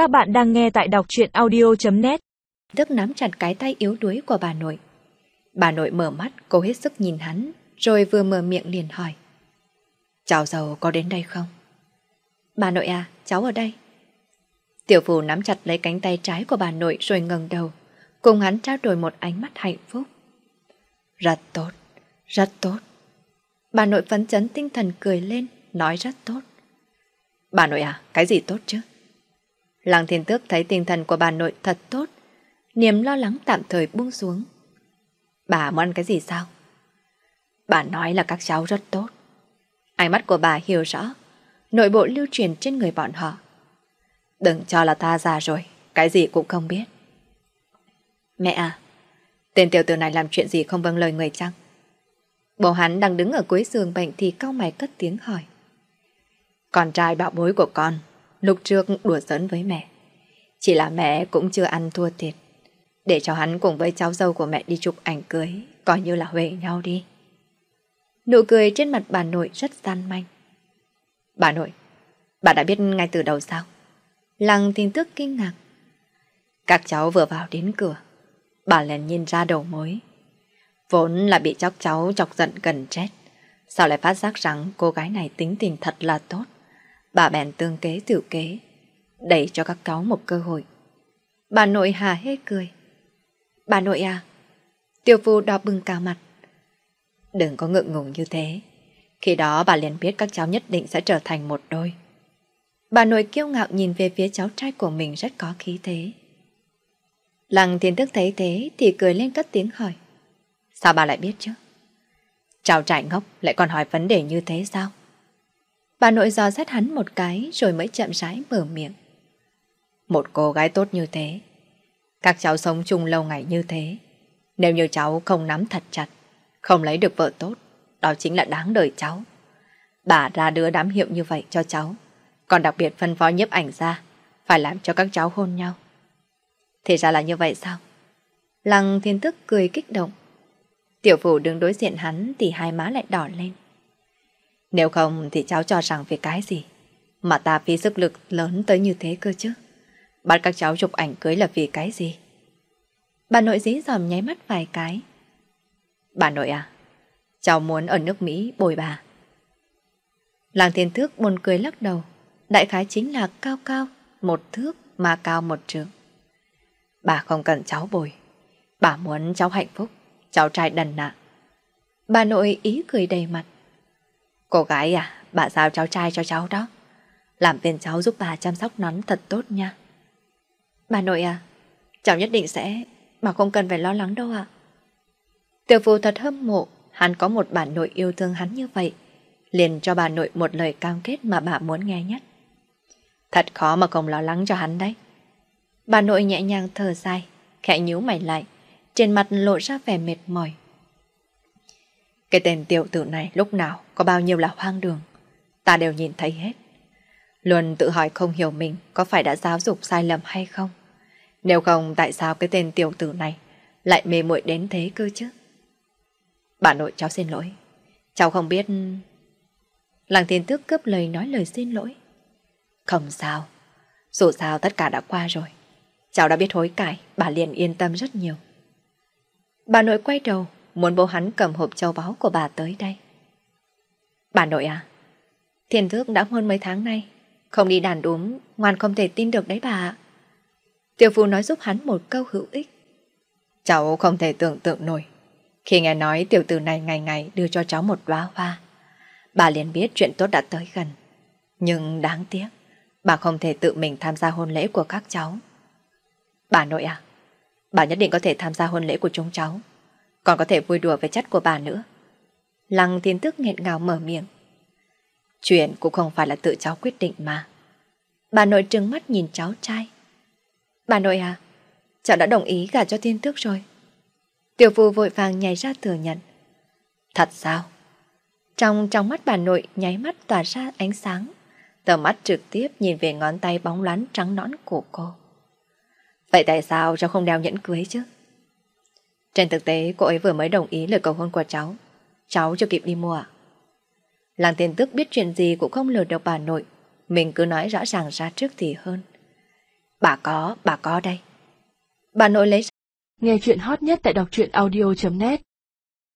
Các bạn đang nghe tại đọc truyện audio.net Đức nắm chặt cái tay yếu đuối của bà nội. Bà nội mở mắt, cố hết sức nhìn hắn, rồi vừa mở miệng liền hỏi. Cháu giàu có đến đây không? Bà nội à, cháu ở đây. Tiểu phù nắm chặt lấy cánh tay trái của bà nội rồi ngẩng đầu, cùng hắn trao đổi một ánh mắt hạnh phúc. Rất tốt, rất tốt. Bà nội phấn chấn tinh thần cười lên, nói rất tốt. Bà nội à, cái gì tốt chứ? Lăng thiên tước thấy tinh thần của bà nội thật tốt, niềm lo lắng tạm thời buông xuống. Bà muốn ăn cái gì sao? Bà nói là các cháu rất tốt. Ánh mắt của bà hiểu rõ, nội bộ lưu truyền trên người bọn họ. Đừng cho là ta già rồi, cái gì cũng không biết. Mẹ à, tên tiểu tử này làm chuyện gì không vâng lời người chăng? Bố hắn đang đứng ở cuối giường bệnh thì cao mày cất tiếng hỏi. Con trai bạo bối của con, lúc trước đùa giỡn với mẹ. Chỉ là mẹ cũng chưa ăn thua thiệt. Để cho hắn cùng với cháu dâu của mẹ đi chụp ảnh cưới, coi như là huệ nhau đi. Nụ cười trên mặt bà nội rất gian manh. Bà nội, bà đã biết ngay từ đầu sao? Lăng tin tức kinh ngạc. Các cháu vừa vào đến cửa, bà liền nhìn ra đầu mối. Vốn là bị chóc cháu chọc giận gần chết. Sao lại phát giác rằng cô gái này tính tình thật là tốt. Bà bèn tương kế tiểu kế, đẩy cho các cháu một cơ hội. Bà nội hà hê cười. Bà nội à, tiêu phu đỏ bừng cả mặt. Đừng có ngượng ngùng như thế. Khi đó bà liền biết các cháu nhất định sẽ trở thành một đôi. Bà nội kiêu ngạo nhìn về phía cháu trai của mình rất có khí thế. Lăng thiên thức thấy thế thì cười lên cất tiếng hỏi. Sao bà lại biết chứ? Cháu trai ngốc lại còn hỏi vấn đề như thế sao? Bà nội dò xét hắn một cái rồi mới chậm rãi mở miệng. Một cô gái tốt như thế, các cháu sống chung lâu ngày như thế, nếu như cháu không nắm thật chặt, không lấy được vợ tốt, đó chính là đáng đời cháu. Bà ra đứa đám hiệu như vậy cho cháu, còn đặc biệt phân phó nhiếp ảnh ra, phải làm cho các cháu hôn nhau. Thì ra là như vậy sao? Lăng thiên tức cười kích động. Tiểu phụ đứng đối diện hắn thì hai má lại đỏ lên. Nếu không thì cháu cho rằng vì cái gì mà ta phí sức lực lớn tới như thế cơ chứ. Bắt các cháu chụp ảnh cưới là vì cái gì? Bà nội dí dòm nháy mắt vài cái. Bà nội à, cháu muốn ở nước Mỹ bồi bà. Làng thiên thước buồn cười lắc đầu. Đại khái chính là cao cao, một thước mà cao một trường. Bà không cần cháu bồi. Bà muốn cháu hạnh phúc, cháu trai đần nạ. Bà nội ý cười đầy mặt. Cô gái à, bà giao cháu trai cho cháu đó. Làm phiền cháu giúp bà chăm sóc nón thật tốt nha. Bà nội à, cháu nhất định sẽ, bà không cần phải lo lắng đâu ạ. Tiểu phù thật hâm mộ, hắn có một bà nội yêu thương hắn như vậy. Liền cho bà nội một lời cam kết mà bà muốn nghe nhất. Thật khó mà không lo lắng cho hắn đấy. Bà nội nhẹ nhàng thở dài, khẽ nhíu mày lại, trên mặt lộ ra vẻ mệt mỏi. Cái tên tiểu tử này lúc nào có bao nhiêu là hoang đường, ta đều nhìn thấy hết. Luôn tự hỏi không hiểu mình có phải đã giáo dục sai lầm hay không. Nếu không tại sao cái tên tiểu tử này lại mê muội đến thế cơ chứ? Bà nội cháu xin lỗi. Cháu không biết... Làng thiên tước cướp lời nói lời xin lỗi. Không sao. Dù sao tất cả đã qua rồi. Cháu đã biết hối cải, bà liền yên tâm rất nhiều. Bà nội quay đầu, muốn bố hắn cầm hộp châu báu của bà tới đây. Bà nội à, thiên thước đã hơn mấy tháng nay, không đi đàn đúm, ngoan không thể tin được đấy bà Tiểu phu nói giúp hắn một câu hữu ích. Cháu không thể tưởng tượng nổi. Khi nghe nói tiểu tử này ngày ngày đưa cho cháu một đóa hoa, bà liền biết chuyện tốt đã tới gần. Nhưng đáng tiếc, bà không thể tự mình tham gia hôn lễ của các cháu. Bà nội à, bà nhất định có thể tham gia hôn lễ của chúng cháu, còn có thể vui đùa với chất của bà nữa. Lăng thiên tức nghẹn ngào mở miệng. Chuyện cũng không phải là tự cháu quyết định mà. Bà nội trừng mắt nhìn cháu trai. Bà nội à, cháu đã đồng ý gả cho thiên tước rồi. Tiểu phu vội vàng nhảy ra thừa nhận. Thật sao? Trong trong mắt bà nội nháy mắt tỏa ra ánh sáng. Tờ mắt trực tiếp nhìn về ngón tay bóng loáng trắng nõn của cô. Vậy tại sao cháu không đeo nhẫn cưới chứ? Trên thực tế cô ấy vừa mới đồng ý lời cầu hôn của cháu. Cháu chưa kịp đi mua ạ. Làng tiền tức biết chuyện gì cũng không lừa được bà nội. Mình cứ nói rõ ràng ra trước thì hơn. Bà có, bà có đây. Bà nội lấy Nghe chuyện hot nhất tại đọc truyện audio.net